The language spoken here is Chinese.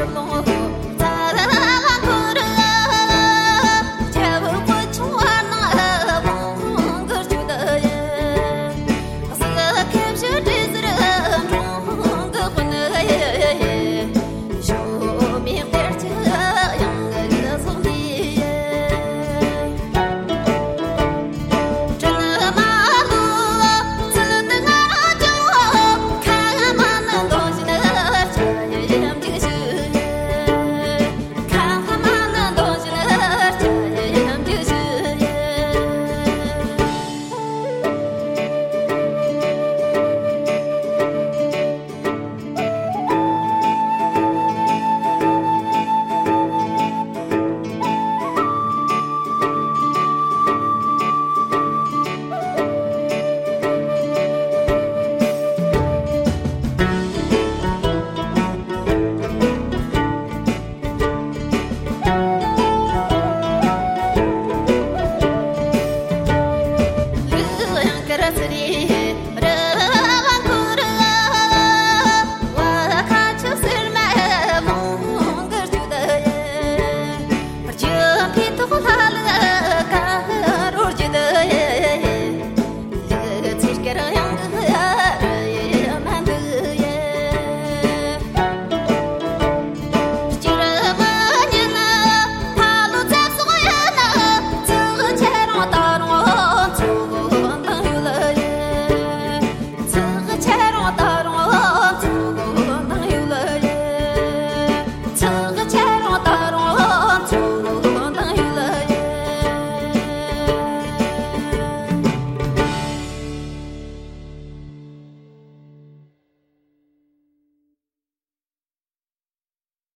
然后